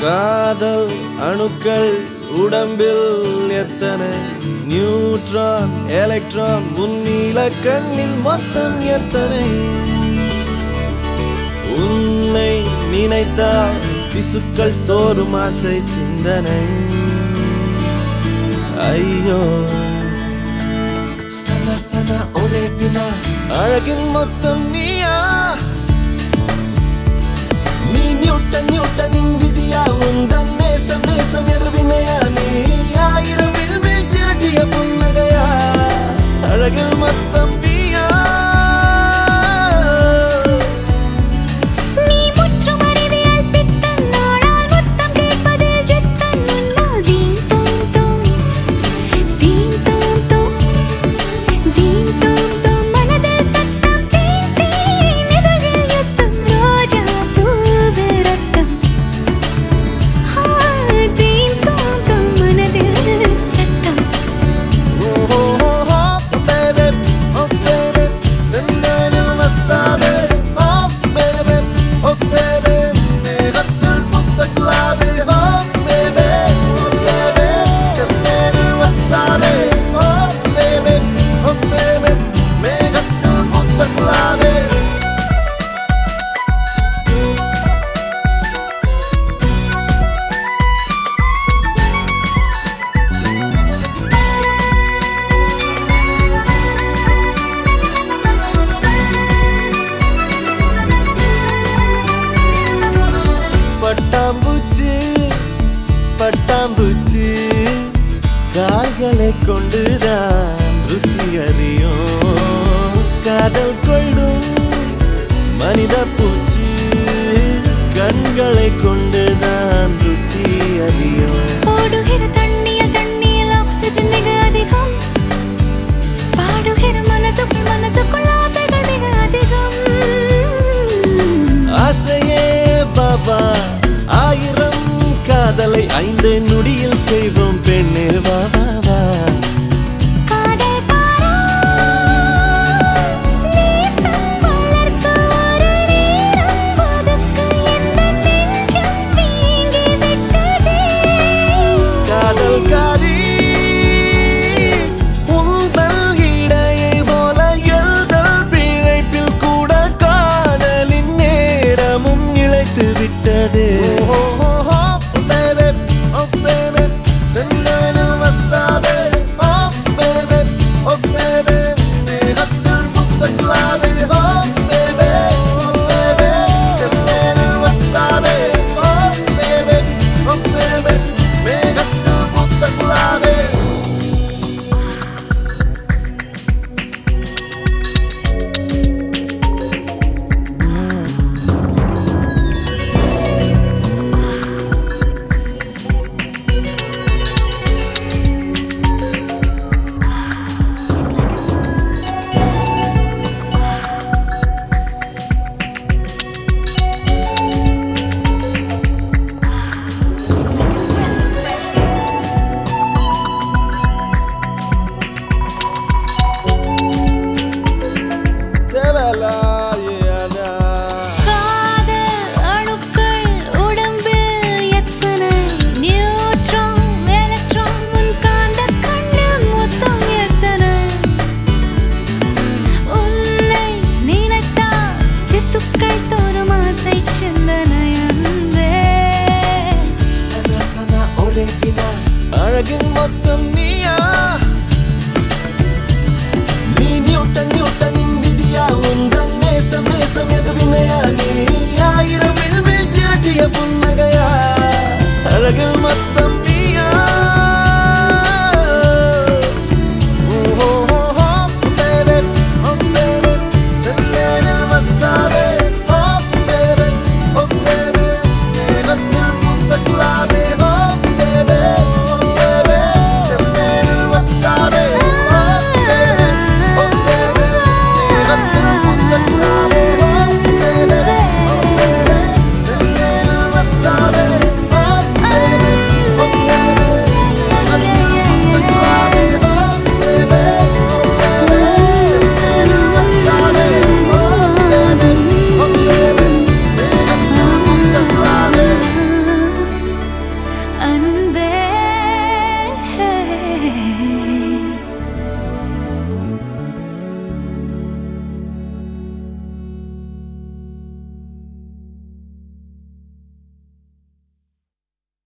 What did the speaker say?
காதல் அணுக்கள் உடம்பில் எத்தனை? நியூட்ரான் எலக்ட்ரான் முன்னில கண்ணில் மொத்தம் எத்தனை? உன்னை நினைத்தால் திசுக்கள் தோறும் ஆசை சிந்தனை. ஐயோ. சதா சதா ஒரே வினா அழகின் மொத்தம் நீயா? நீ நியூட்டன் நியூட்டனின் விதியா உந்தன் நேசம் நேசம் எதிர்வினையா நீ ஆயிரம் கண்டுதான் ருசி அறியும். காதல் கொள்ளும் மனித பூச்சி கண்களை கொண்டுதான் ருசி அறியும். ஓடுகிற தண்ணியில் தண்ணியில் ஆக்சிஜன் மிக ஆயிரம் காதலை ஐந்து நொடியில் செய்வோம் அழகினா அழகின் மொத்தம் நீயா? நீ நியூட்டன் நியூட்டனின் விதியா? உந்தன் நேசம் நேசம் எது வினையா